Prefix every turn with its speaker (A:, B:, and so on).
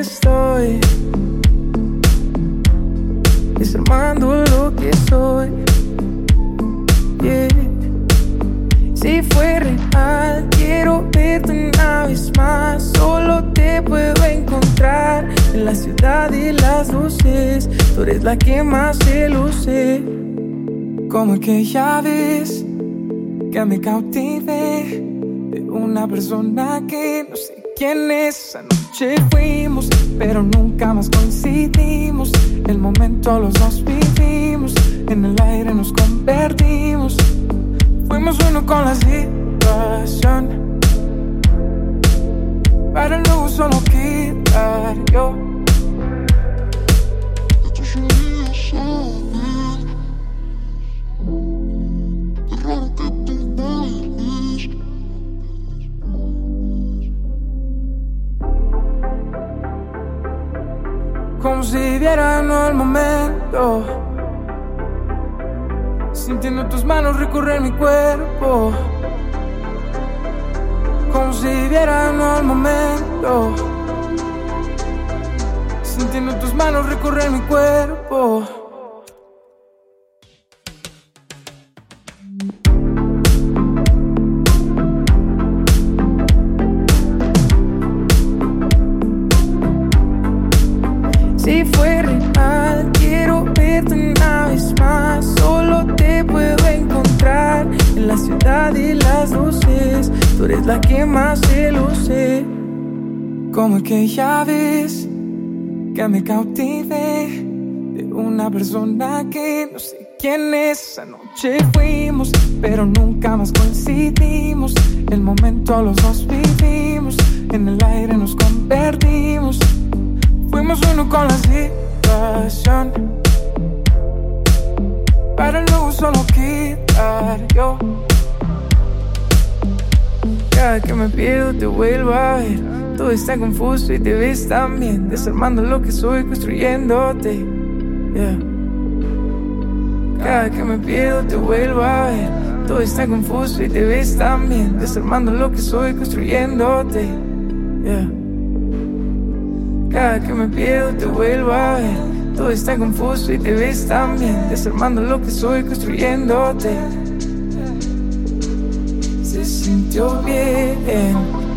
A: estoy desarmando lo que soy. Si fue real, quiero verte una vez más. Solo te puedo encontrar en la ciudad y las luces. Tú eres la que más se luce. Como aquella vez que me cautivé de una persona que no sé quién es. Anoche fuimos, pero nunca más coincidimos. El momento los dos vivimos, en el aire nos convertimos. Fuimos uno con la situación. Para luego solo quedar Si vieran el momento. Sintiendo tus manos recorrer mi cuerpo. Como si vieran el momento. Sintiendo tus manos recorrer mi cuerpo. Y las luces. Tú eres la que más se luce. Como aquella vez que me cautivé de una persona que no sé quién es. Anoche fuimos, pero nunca más coincidimos. El momento los dos vivimos, en el aire nos convertimos. Fuimos uno con la situación. Para luego solo quedar yo. Cada que me pierdo te vuelvo a ver. Todo está confuso y te ves tan bien. Desarmando lo que soy, construyéndote. Yeah. Cada que me pierdo te vuelvo a ver. Todo está confuso y te ves tan bien. Desarmando lo que soy, construyéndote. Yeah. Cada que me pierdo te vuelvo a ver. Todo está confuso y te ves tan bien. Desarmando lo que soy, construyéndote. Se sintió bien.